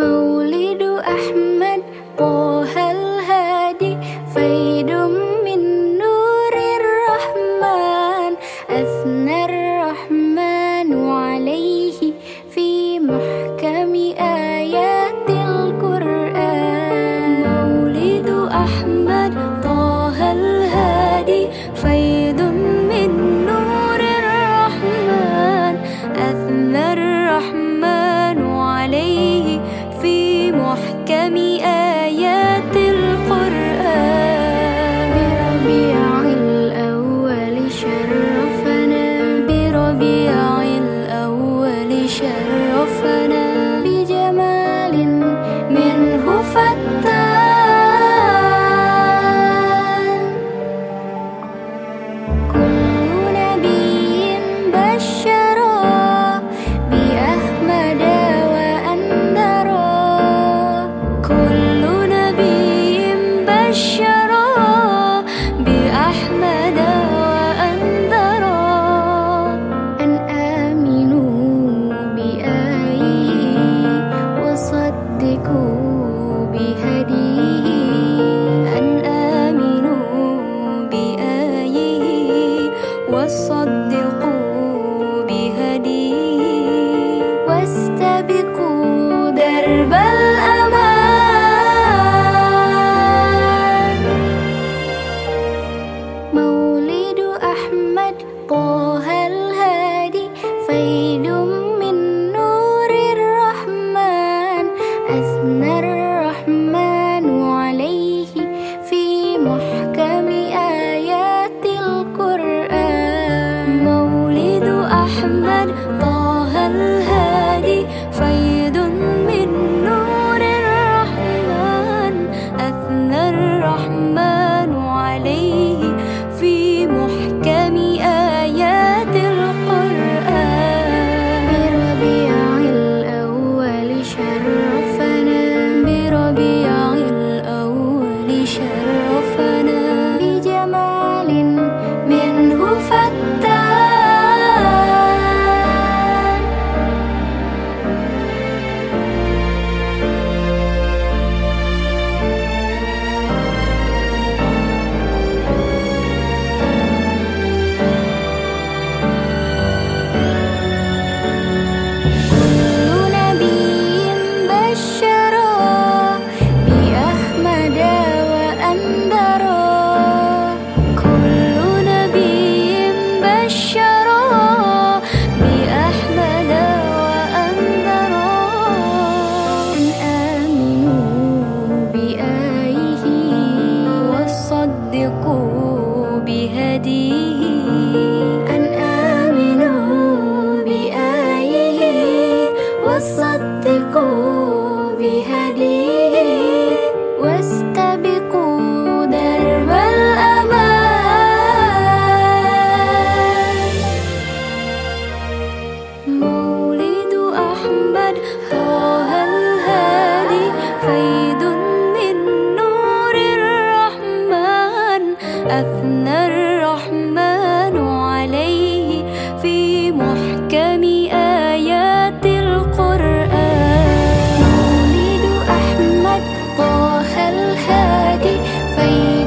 مولد أحمد طه درب الأمان. مولد أحمد طه الهادي فيد من نور الرحمن. أثنى الرحمن عليه في محكم آيات القرآن. مولد أحمد طه الهادي فيد 去ってこう طه الهادي فين